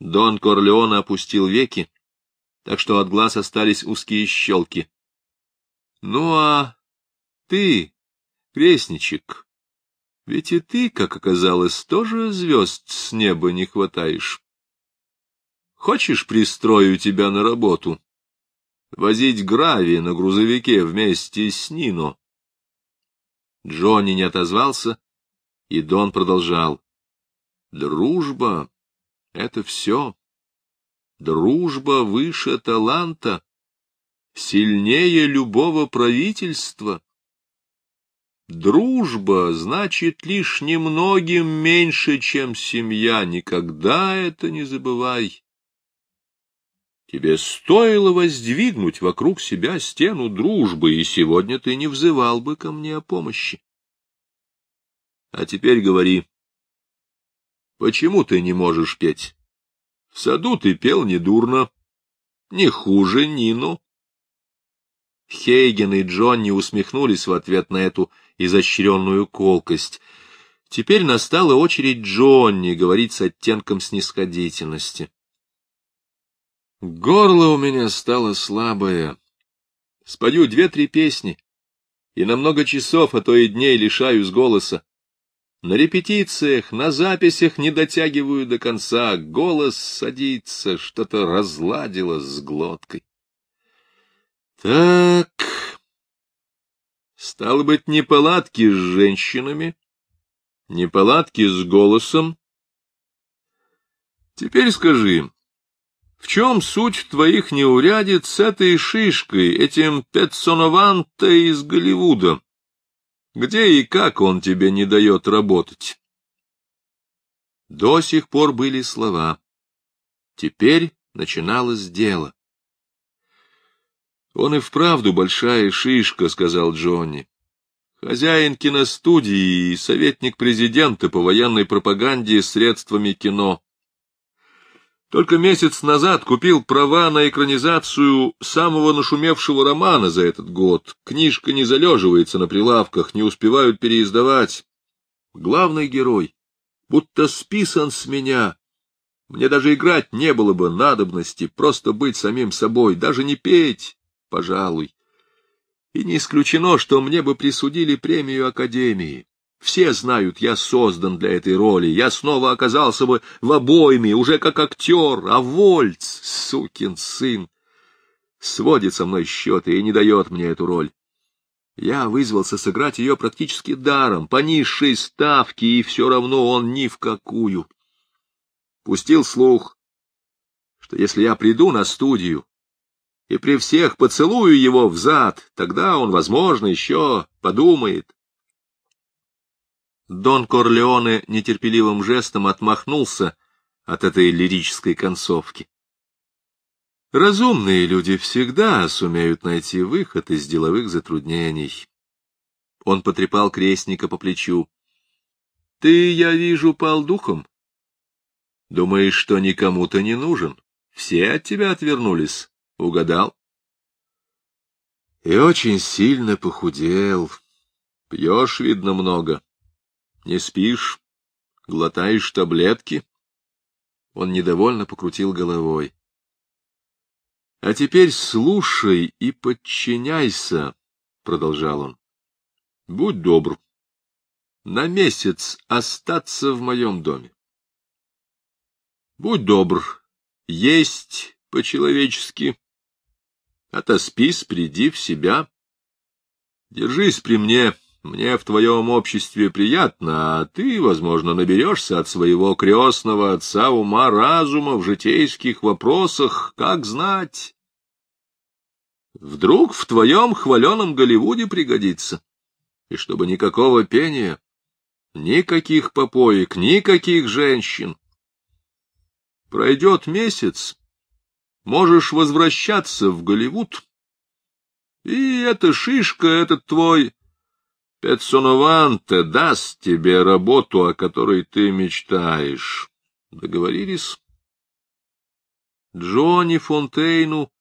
Дон Корлеона опустил веки, так что от глаз остались узкие щелки. — Ну а ты, крестничек, ведь и ты, как оказалось, тоже звезд с неба не хватаешь. Хочешь, пристрою тебя на работу? Возить гравий на грузовике вместе с Нино? Джонни не отозвался, и Дон продолжал. Дружба — это все. Дружба выше таланта, сильнее любого правительства. Дружба значит лишь немногим меньше, чем семья. Никогда это не забывай. Тебе стоило воздвигнуть вокруг себя стену дружбы, и сегодня ты не взывал бы ко мне о помощи. А теперь говори, почему ты не можешь петь? В саду ты пел недурно, не хуже Нину. Хейген и Джонни усмехнулись в ответ на эту изощренную колкость. Теперь настала очередь Джонни говорить с оттенком снисходительности. Горло у меня стало слабое. Спою две-три песни, и на много часов, а то и дней лишаюсь голоса. На репетициях, на записях не дотягиваю до конца, голос садится, что-то разладило с глоткой. Так, стало быть, неполадки с женщинами, неполадки с голосом. Теперь скажи, в чем суть твоих неурядиц с этой шишкой, этим Петсонованто из Голливуда? Где и как он тебе не дает работать? До сих пор были слова. Теперь начиналось дело. Он и вправду большая шишка, — сказал Джонни. Хозяин киностудии и советник президента по военной пропаганде средствами кино. Только месяц назад купил права на экранизацию самого нашумевшего романа за этот год. Книжка не залеживается на прилавках, не успевают переиздавать. Главный герой будто списан с меня. Мне даже играть не было бы надобности, просто быть самим собой, даже не петь пожалуй. И не исключено, что мне бы присудили премию Академии. Все знают, я создан для этой роли. Я снова оказался бы в обойме, уже как актер, а Вольц, сукин сын, сводит со мной счеты и не дает мне эту роль. Я вызвался сыграть ее практически даром, по низшей ставке, и все равно он ни в какую. Пустил слух, что если я приду на студию, и при всех поцелую его в зад, тогда он, возможно, еще подумает. Дон Корлеоне нетерпеливым жестом отмахнулся от этой лирической концовки. Разумные люди всегда сумеют найти выход из деловых затруднений. Он потрепал крестника по плечу. — Ты, я вижу, пал духом. Думаешь, что никому-то не нужен? Все от тебя отвернулись. Угадал? И очень сильно похудел. Пьешь, видно, много. Не спишь? Глотаешь таблетки? Он недовольно покрутил головой. — А теперь слушай и подчиняйся, — продолжал он. — Будь добр. На месяц остаться в моем доме. Будь добр. Есть по-человечески, Отоспись, приди в себя. Держись при мне, мне в твоем обществе приятно, а ты, возможно, наберешься от своего крестного отца ума разума в житейских вопросах, как знать. Вдруг в твоем хваленом Голливуде пригодится, и чтобы никакого пения, никаких попоек, никаких женщин. Пройдет месяц, можешь возвращаться в Голливуд. И эта шишка, этот твой Петсонованте даст тебе работу, о которой ты мечтаешь. Договорились? Джонни Фонтейну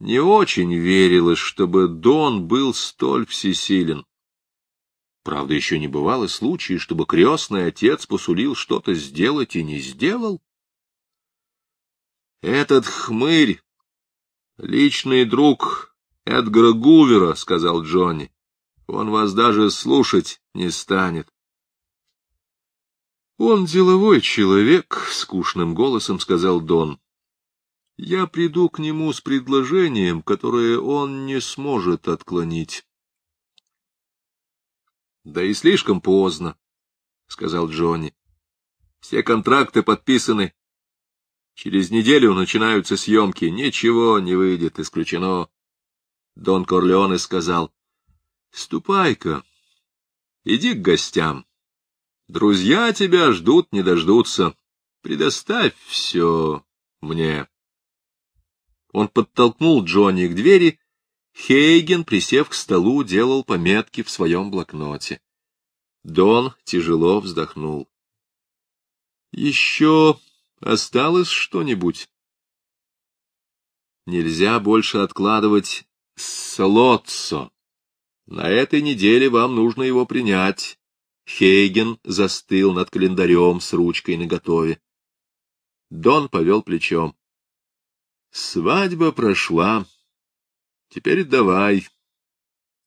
не очень верилось, чтобы Дон был столь всесилен. Правда, еще не бывало случаев, чтобы крестный отец посулил что-то сделать и не сделал. Этот хмырь — личный друг Эдгара Гувера, — сказал Джонни. Он вас даже слушать не станет. Он деловой человек, — скучным голосом сказал Дон. Я приду к нему с предложением, которое он не сможет отклонить. — Да и слишком поздно, — сказал Джонни. — Все контракты подписаны. Через неделю начинаются съемки. Ничего не выйдет, исключено. Дон Корлеоне сказал. — Ступай-ка, иди к гостям. Друзья тебя ждут, не дождутся. Предоставь все мне. Он подтолкнул Джонни к двери. Хейген, присев к столу, делал пометки в своем блокноте. Дон тяжело вздохнул. — Еще осталось что-нибудь? Нельзя больше откладывать Солоццо. На этой неделе вам нужно его принять. Хейген застыл над календарем с ручкой наготове. Дон повел плечом. Свадьба прошла. Теперь давай.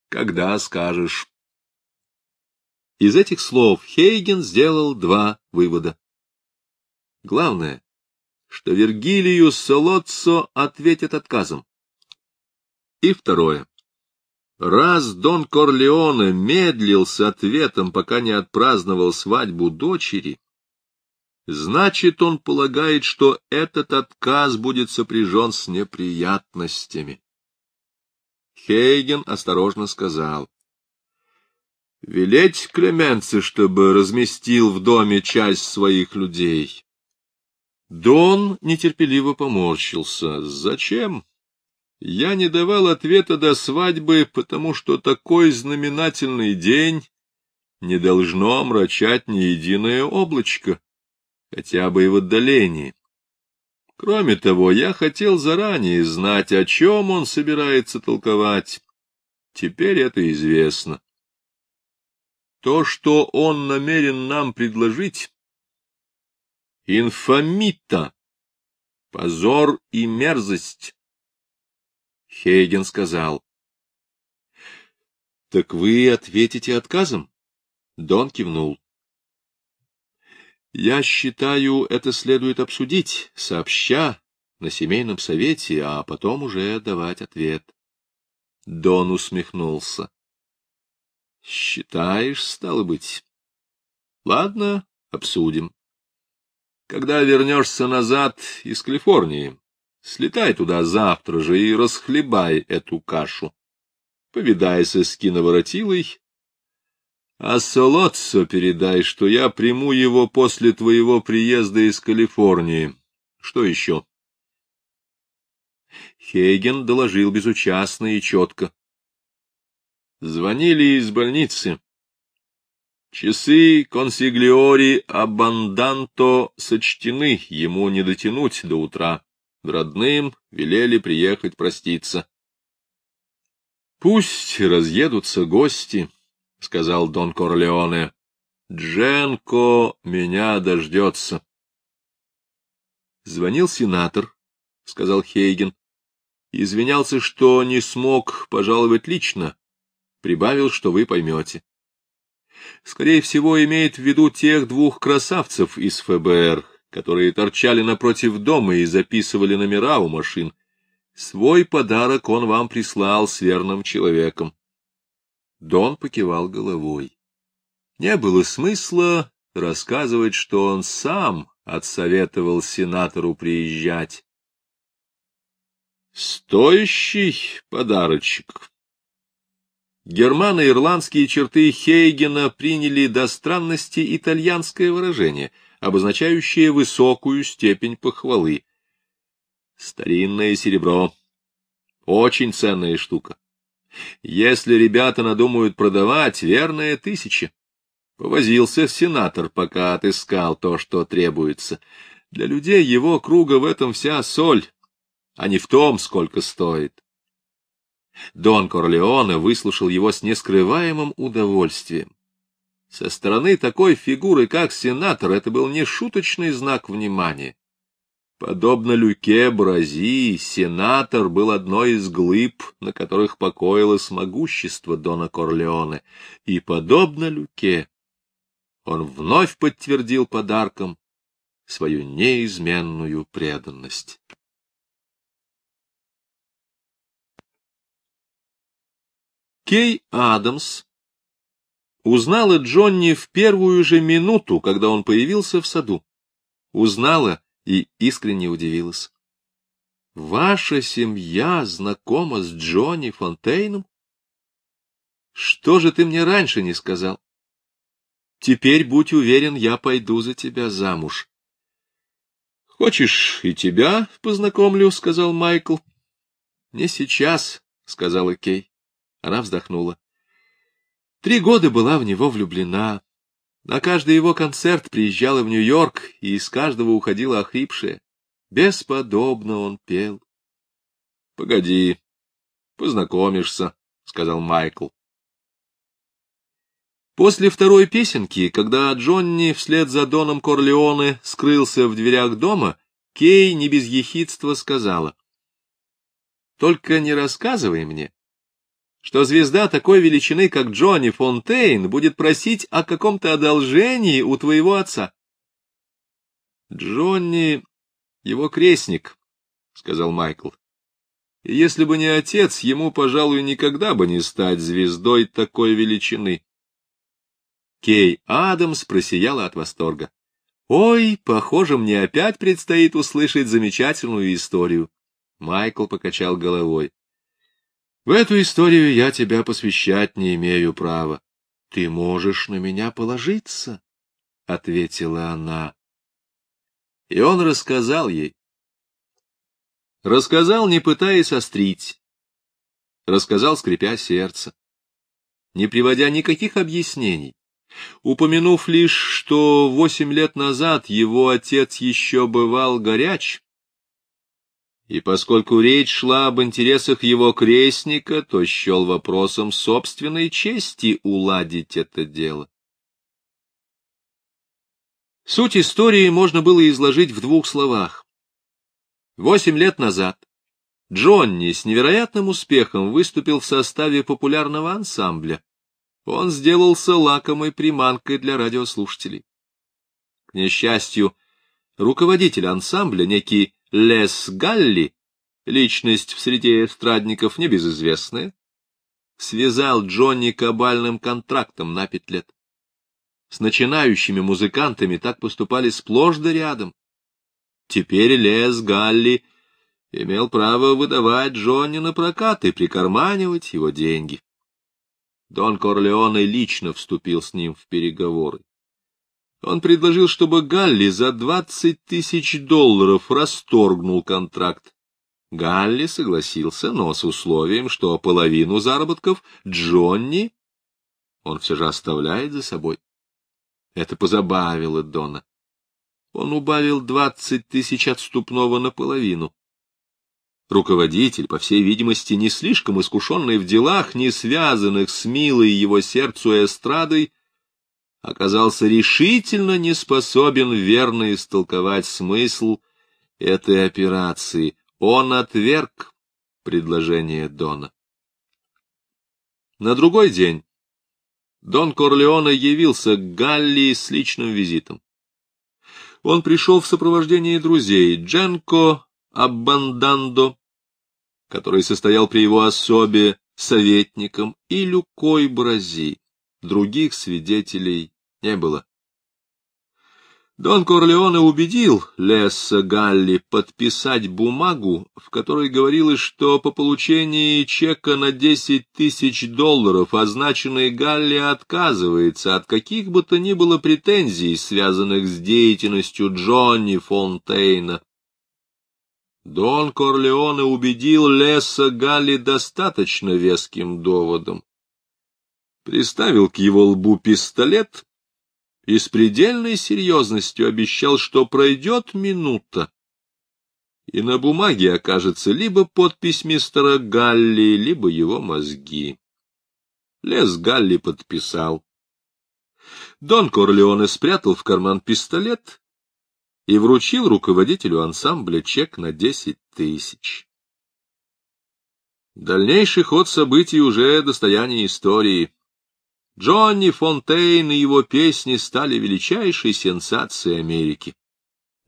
Когда скажешь. Из этих слов Хейген сделал два вывода. Главное, что Вергилию Солоццо ответит отказом. И второе. Раз Дон Корлеоне медлил с ответом, пока не отпраздновал свадьбу дочери, Значит, он полагает, что этот отказ будет сопряжен с неприятностями. Хейген осторожно сказал. — Велеть Клеменце, чтобы разместил в доме часть своих людей. Дон нетерпеливо поморщился. — Зачем? Я не давал ответа до свадьбы, потому что такой знаменательный день не должно омрачать ни единое облачко хотя бы и в отдалении. Кроме того, я хотел заранее знать, о чем он собирается толковать. Теперь это известно. То, что он намерен нам предложить, инфамита, позор и мерзость. Хейген сказал. — Так вы ответите отказом? Дон кивнул. Я считаю, это следует обсудить, сообща, на семейном совете, а потом уже давать ответ. Дон усмехнулся. — Считаешь, стало быть? — Ладно, обсудим. Когда вернешься назад из Калифорнии, слетай туда завтра же и расхлебай эту кашу. Повидайся с киноворотилой а Солоццо передай, что я приму его после твоего приезда из Калифорнии. Что еще? Хейген доложил безучастно и четко. Звонили из больницы. Часы консиглиори абанданто сочтены, ему не дотянуть до утра. Родным велели приехать проститься. Пусть разъедутся гости, — сказал Дон Корлеоне. — Дженко меня дождется. Звонил сенатор, — сказал Хейген. Извинялся, что не смог пожаловать лично. Прибавил, что вы поймете. Скорее всего, имеет в виду тех двух красавцев из ФБР, которые торчали напротив дома и записывали номера у машин. Свой подарок он вам прислал с верным человеком. Дон покивал головой. Не было смысла рассказывать, что он сам отсоветовал сенатору приезжать. Стоящий подарочек. Германо-ирландские черты Хейгена приняли до странности итальянское выражение, обозначающее высокую степень похвалы. Старинное серебро. Очень ценная штука. Если ребята надумают продавать, верная тысяча. Повозился сенатор, пока отыскал то, что требуется. Для людей его круга в этом вся соль, а не в том, сколько стоит. Дон Корлеоне выслушал его с нескрываемым удовольствием. Со стороны такой фигуры, как сенатор, это был не шуточный знак внимания. Подобно Люке Брази, сенатор был одной из глыб, на которых покоилось могущество Дона Корлеоне, и, подобно Люке, он вновь подтвердил подарком свою неизменную преданность. Кей Адамс узнала Джонни в первую же минуту, когда он появился в саду. Узнала и искренне удивилась. — Ваша семья знакома с Джонни Фонтейном? Что же ты мне раньше не сказал? Теперь, будь уверен, я пойду за тебя замуж. — Хочешь, и тебя познакомлю, — сказал Майкл. — Не сейчас, — сказала Кей. Она вздохнула. Три года была в него влюблена. На каждый его концерт приезжала в Нью-Йорк, и из каждого уходила охрипшая. Бесподобно он пел. — Погоди, познакомишься, — сказал Майкл. После второй песенки, когда Джонни вслед за Доном Корлеоне скрылся в дверях дома, Кей не без ехидства сказала. — Только не рассказывай мне, что звезда такой величины, как Джонни Фонтейн, будет просить о каком-то одолжении у твоего отца. Джонни — его крестник, — сказал Майкл. И если бы не отец, ему, пожалуй, никогда бы не стать звездой такой величины. Кей Адамс просияла от восторга. «Ой, похоже, мне опять предстоит услышать замечательную историю». Майкл покачал головой. В эту историю я тебя посвящать не имею права. Ты можешь на меня положиться, — ответила она. И он рассказал ей. Рассказал, не пытаясь острить. Рассказал, скрипя сердце, не приводя никаких объяснений, упомянув лишь, что восемь лет назад его отец еще бывал горяч, и поскольку речь шла об интересах его крестника, то счел вопросом собственной чести уладить это дело. Суть истории можно было изложить в двух словах. Восемь лет назад Джонни с невероятным успехом выступил в составе популярного ансамбля. Он сделался лакомой приманкой для радиослушателей. К несчастью, руководитель ансамбля, некий Лес Галли, личность в среде эстрадников небезызвестная, связал Джонни кабальным контрактом на пять лет. С начинающими музыкантами так поступали сплошь да рядом. Теперь Лес Галли имел право выдавать Джонни на прокат и прикарманивать его деньги. Дон Корлеоне лично вступил с ним в переговоры. Он предложил, чтобы Галли за двадцать тысяч долларов расторгнул контракт. Галли согласился, но с условием, что половину заработков Джонни он все же оставляет за собой. Это позабавило Дона. Он убавил двадцать тысяч отступного наполовину. Руководитель, по всей видимости, не слишком искушенный в делах, не связанных с милой его сердцу эстрадой, оказался решительно не способен верно истолковать смысл этой операции. Он отверг предложение Дона. На другой день Дон Корлеоне явился к Галли с личным визитом. Он пришел в сопровождении друзей Дженко Аббандандо, который состоял при его особе советником, и Люкой Брази. Других свидетелей не было. Дон Корлеоне убедил Лесса Галли подписать бумагу, в которой говорилось, что по получении чека на десять тысяч долларов означенный Галли отказывается от каких бы то ни было претензий, связанных с деятельностью Джонни Фонтейна. Дон Корлеоне убедил Лесса Галли достаточно веским доводом. Приставил к его лбу пистолет и с предельной серьезностью обещал, что пройдет минута, и на бумаге окажется либо подпись мистера Галли, либо его мозги. Лес Галли подписал. Дон Корлеоне спрятал в карман пистолет и вручил руководителю ансамбля чек на десять тысяч. Дальнейший ход событий уже достояние истории. Джонни Фонтейн и его песни стали величайшей сенсацией Америки.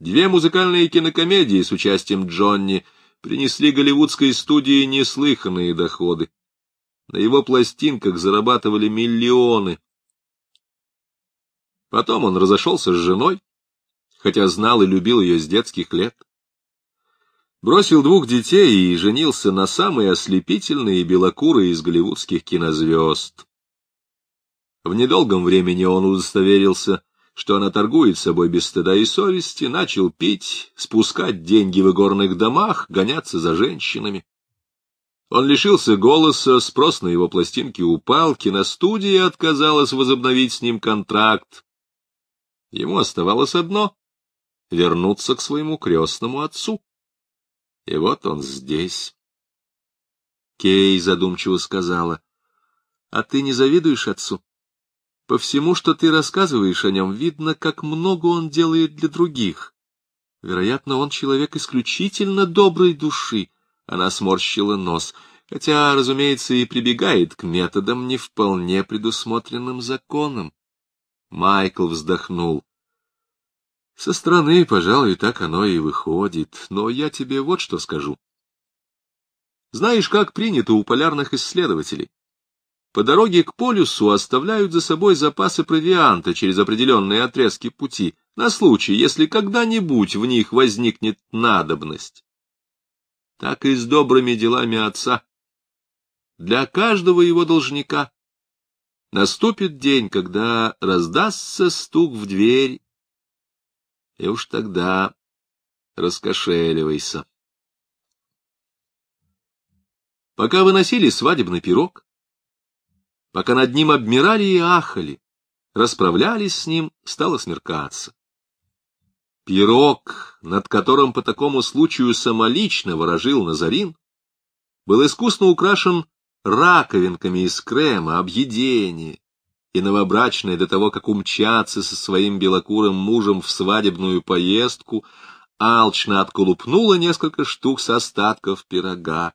Две музыкальные кинокомедии с участием Джонни принесли голливудской студии неслыханные доходы. На его пластинках зарабатывали миллионы. Потом он разошелся с женой, хотя знал и любил ее с детских лет. Бросил двух детей и женился на самой ослепительной и белокурой из голливудских кинозвезд. В недолгом времени он удостоверился, что она торгует собой без стыда и совести, начал пить, спускать деньги в игорных домах, гоняться за женщинами. Он лишился голоса, спрос на его пластинки упал, киностудия отказалась возобновить с ним контракт. Ему оставалось одно — вернуться к своему крестному отцу. И вот он здесь. Кей задумчиво сказала, — А ты не завидуешь отцу? По всему, что ты рассказываешь о нем, видно, как много он делает для других. Вероятно, он человек исключительно доброй души. Она сморщила нос, хотя, разумеется, и прибегает к методам, не вполне предусмотренным законом. Майкл вздохнул. Со стороны, пожалуй, так оно и выходит, но я тебе вот что скажу. Знаешь, как принято у полярных исследователей? По дороге к полюсу оставляют за собой запасы провианта через определенные отрезки пути, на случай, если когда-нибудь в них возникнет надобность. Так и с добрыми делами отца. Для каждого его должника наступит день, когда раздастся стук в дверь, и уж тогда раскошеливайся. Пока выносили свадебный пирог, пока над ним обмирали и ахали, расправлялись с ним, стало смеркаться. Пирог, над которым по такому случаю самолично ворожил Назарин, был искусно украшен раковинками из крема, объедения, и новобрачная до того, как умчаться со своим белокурым мужем в свадебную поездку, алчно отколупнула несколько штук с остатков пирога.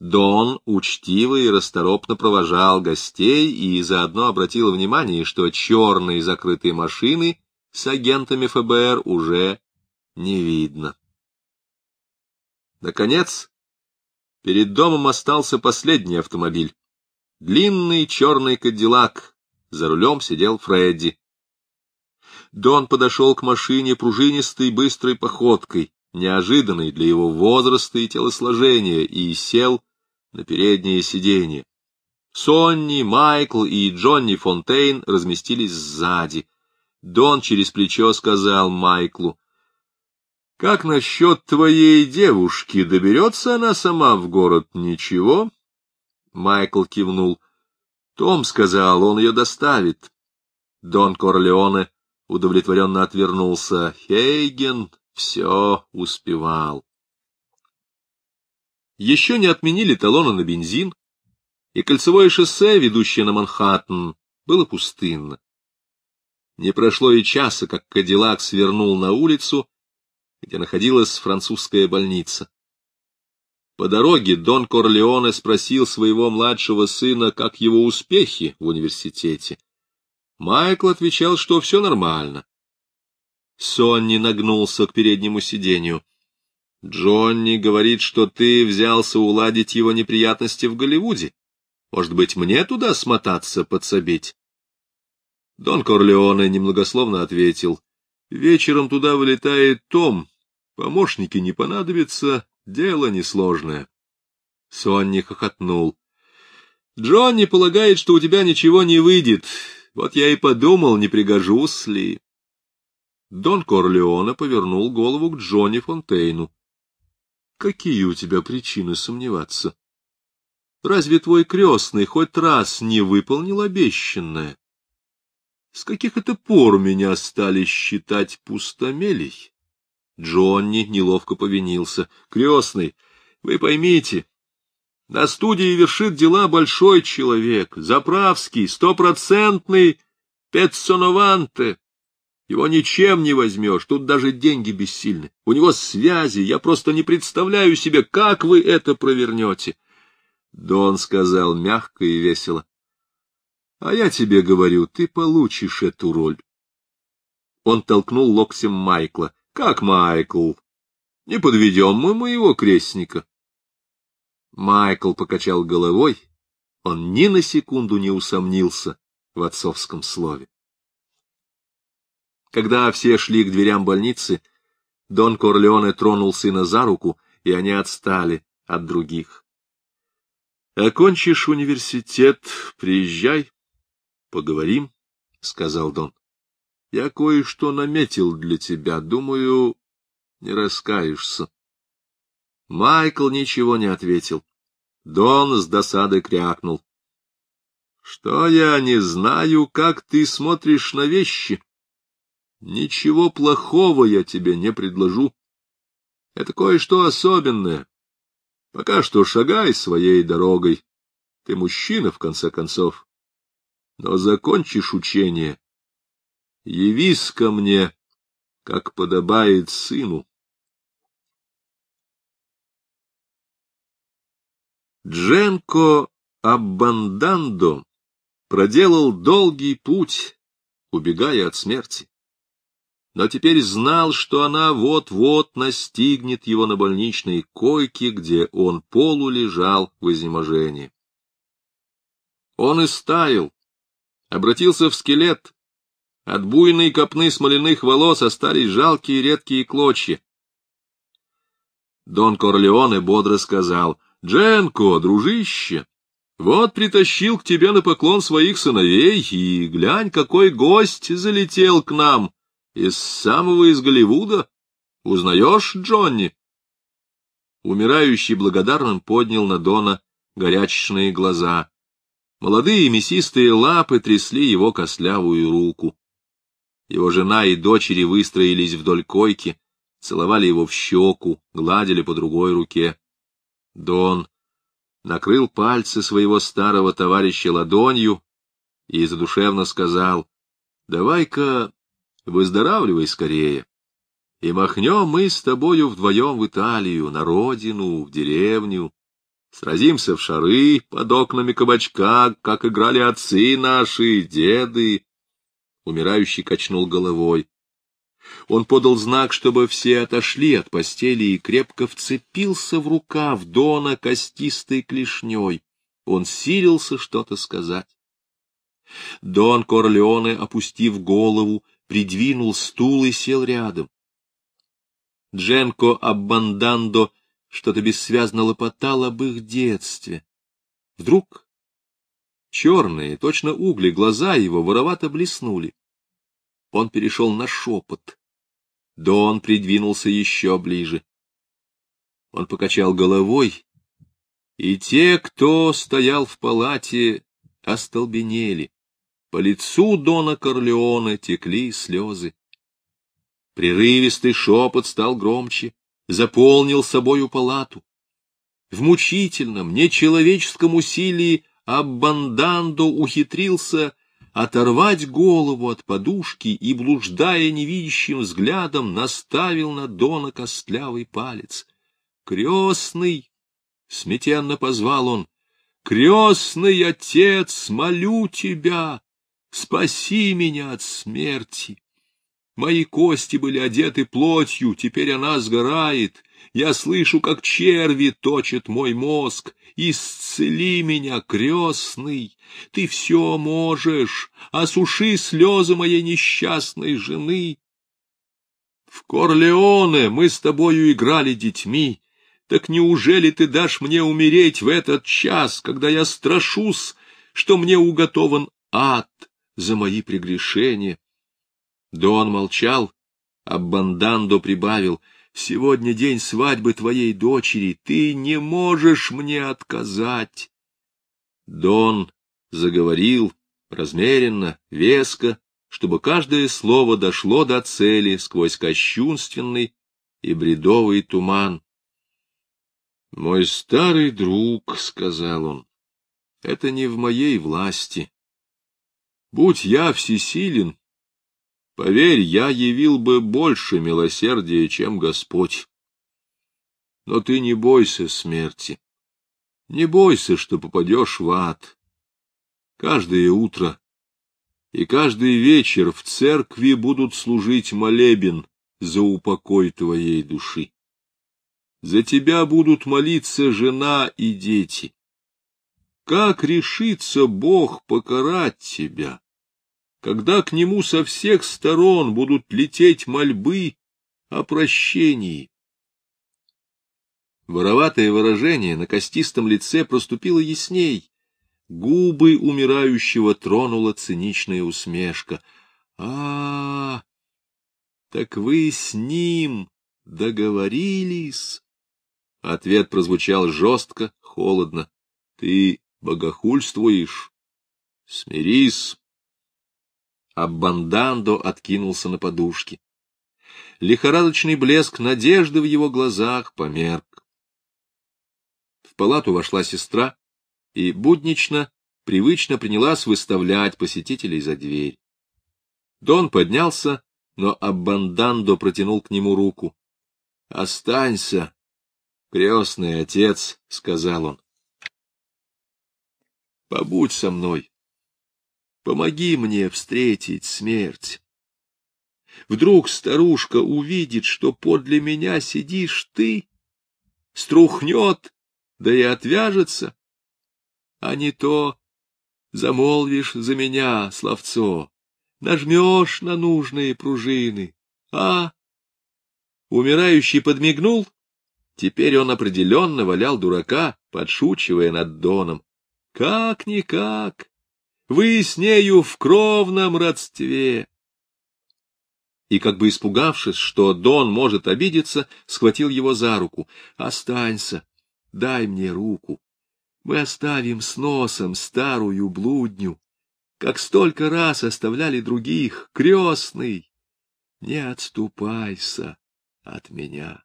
Дон учтиво и расторопно провожал гостей и заодно обратил внимание, что черные закрытые машины с агентами ФБР уже не видно. Наконец, перед домом остался последний автомобиль. Длинный черный кадиллак. За рулем сидел Фредди. Дон подошел к машине пружинистой быстрой походкой, неожиданной для его возраста и телосложения, и сел на переднее сиденье. Сонни, Майкл и Джонни Фонтейн разместились сзади. Дон через плечо сказал Майклу, — Как насчет твоей девушки? Доберется она сама в город? Ничего? Майкл кивнул. — Том сказал, он ее доставит. Дон Корлеоне удовлетворенно отвернулся. Хейген все успевал. Еще не отменили талоны на бензин, и кольцевое шоссе, ведущее на Манхэттен, было пустынно. Не прошло и часа, как Кадиллак свернул на улицу, где находилась французская больница. По дороге Дон Корлеоне спросил своего младшего сына, как его успехи в университете. Майкл отвечал, что все нормально. Сонни нагнулся к переднему сиденью. Джонни говорит, что ты взялся уладить его неприятности в Голливуде. Может быть, мне туда смотаться, подсобить? Дон Корлеоне немногословно ответил. Вечером туда вылетает Том. Помощники не понадобятся, дело несложное. Сонни хохотнул. Джонни полагает, что у тебя ничего не выйдет. Вот я и подумал, не пригожусь ли. Дон Корлеоне повернул голову к Джонни Фонтейну. Какие у тебя причины сомневаться? Разве твой крестный хоть раз не выполнил обещанное? С каких это пор меня стали считать пустомелей? Джонни неловко повинился. Крестный, вы поймите, на студии вершит дела большой человек, заправский, стопроцентный Петсонованте. Его ничем не возьмешь, тут даже деньги бессильны. У него связи, я просто не представляю себе, как вы это провернете. Дон сказал мягко и весело. — А я тебе говорю, ты получишь эту роль. Он толкнул локтем Майкла. — Как Майкл? Не подведем мы моего крестника. Майкл покачал головой. Он ни на секунду не усомнился в отцовском слове. Когда все шли к дверям больницы, Дон Корлеоне тронул сына за руку, и они отстали от других. — Окончишь университет, приезжай, поговорим, — сказал Дон. — Я кое-что наметил для тебя, думаю, не раскаешься. Майкл ничего не ответил. Дон с досадой крякнул. — Что я не знаю, как ты смотришь на вещи? Ничего плохого я тебе не предложу. Это кое-что особенное. Пока что шагай своей дорогой. Ты мужчина, в конце концов. Но закончишь учение. Явись ко мне, как подобает сыну. Дженко Аббандандо проделал долгий путь, убегая от смерти но теперь знал, что она вот-вот настигнет его на больничной койке, где он полулежал в изнеможении. Он истаял, обратился в скелет. От буйной копны смоляных волос остались жалкие редкие клочья. Дон Корлеоне бодро сказал, — Дженко, дружище, вот притащил к тебе на поклон своих сыновей, и глянь, какой гость залетел к нам из самого из Голливуда? Узнаешь, Джонни? Умирающий благодарным поднял на Дона горячечные глаза. Молодые мясистые лапы трясли его костлявую руку. Его жена и дочери выстроились вдоль койки, целовали его в щеку, гладили по другой руке. Дон накрыл пальцы своего старого товарища ладонью и задушевно сказал, — Давай-ка Выздоравливай скорее. И махнем мы с тобою вдвоем в Италию, на родину, в деревню. Сразимся в шары под окнами кабачка, как играли отцы наши, деды. Умирающий качнул головой. Он подал знак, чтобы все отошли от постели и крепко вцепился в рукав Дона костистой клешней. Он силился что-то сказать. Дон Корлеоне, опустив голову, придвинул стул и сел рядом. Дженко Аббандандо что-то бессвязно лопотал об их детстве. Вдруг черные, точно угли, глаза его воровато блеснули. Он перешел на шепот. Дон придвинулся еще ближе. Он покачал головой, и те, кто стоял в палате, остолбенели. По лицу Дона Корлеона текли слезы. Прерывистый шепот стал громче, заполнил собою палату. В мучительном, нечеловеческом усилии Аббандандо ухитрился оторвать голову от подушки и, блуждая невидящим взглядом, наставил на Дона костлявый палец. «Крестный!» — сметенно позвал он. «Крестный отец, молю тебя!» Спаси меня от смерти. Мои кости были одеты плотью, теперь она сгорает. Я слышу, как черви точат мой мозг. Исцели меня, крестный, ты все можешь, осуши слезы моей несчастной жены. В Корлеоне мы с тобою играли детьми. Так неужели ты дашь мне умереть в этот час, когда я страшусь, что мне уготован ад? За мои прегрешения. Дон молчал, а Бандандо прибавил, «Сегодня день свадьбы твоей дочери, ты не можешь мне отказать». Дон заговорил размеренно, веско, чтобы каждое слово дошло до цели сквозь кощунственный и бредовый туман. «Мой старый друг», — сказал он, — «это не в моей власти. Будь я всесилен, Поверь, я явил бы больше милосердия, чем Господь. Но ты не бойся смерти. Не бойся, что попадешь в ад. Каждое утро и каждый вечер в церкви будут служить молебен за упокой твоей души. За тебя будут молиться жена и дети. Как решится Бог покарать тебя, когда к нему со всех сторон будут лететь мольбы о прощении? Вороватое выражение на костистом лице проступило ясней. Губы умирающего тронула циничная усмешка. А, -а, -а так вы с ним договорились? Ответ прозвучал жестко, холодно. Ты богохульствуешь? Смирись. Аббандандо откинулся на подушки. Лихорадочный блеск надежды в его глазах померк. В палату вошла сестра и буднично, привычно принялась выставлять посетителей за дверь. Дон поднялся, но Аббандандо протянул к нему руку. — Останься, крестный отец, — сказал он. — Побудь со мной. Помоги мне встретить смерть. Вдруг старушка увидит, что подле меня сидишь ты, струхнет, да и отвяжется, а не то замолвишь за меня словцо, нажмешь на нужные пружины, а... Умирающий подмигнул, теперь он определенно валял дурака, подшучивая над Доном. Как-никак, вы с нею в кровном родстве. И, как бы испугавшись, что Дон может обидеться, схватил его за руку. — Останься, дай мне руку. Мы оставим с носом старую блудню, как столько раз оставляли других, крестный. Не отступайся от меня.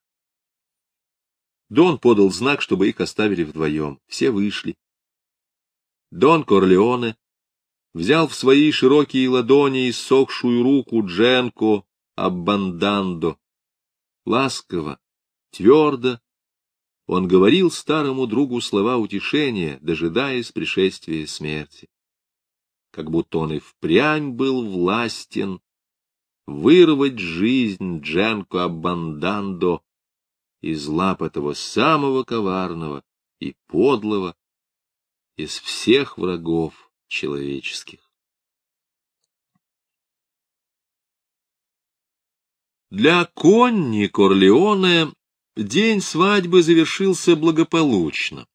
Дон подал знак, чтобы их оставили вдвоем. Все вышли. Дон Корлеоне взял в свои широкие ладони иссохшую руку Дженко Аббандандо. Ласково, твердо он говорил старому другу слова утешения, дожидаясь пришествия смерти. Как будто он и впрямь был властен вырвать жизнь Дженко Абандандо из лап этого самого коварного и подлого из всех врагов человеческих. Для Конни Корлеоне День свадьбы завершился благополучно.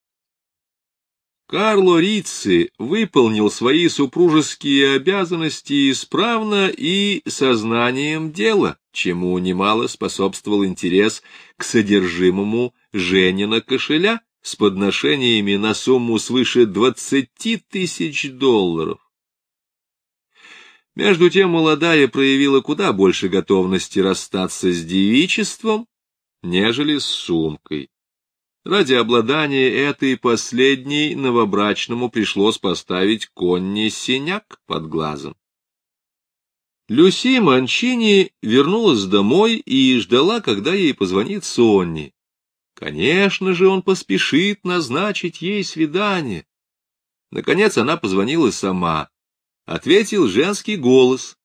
Карло Рицци выполнил свои супружеские обязанности исправно и сознанием дела, чему немало способствовал интерес к содержимому Женина кошеля с подношениями на сумму свыше двадцати тысяч долларов. Между тем молодая проявила куда больше готовности расстаться с девичеством, нежели с сумкой. Ради обладания этой последней новобрачному пришлось поставить конни синяк под глазом. Люси Манчини вернулась домой и ждала, когда ей позвонит Сонни. Конечно же, он поспешит назначить ей свидание. Наконец она позвонила сама. Ответил женский голос.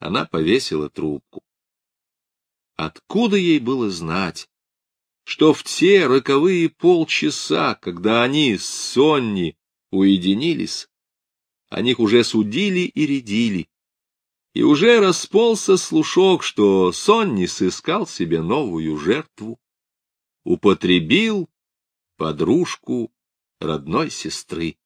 Она повесила трубку. Откуда ей было знать, что в те роковые полчаса, когда они с Сонни уединились, о них уже судили и рядили, и уже расползся слушок, что Сонни сыскал себе новую жертву, употребил подружку родной сестры.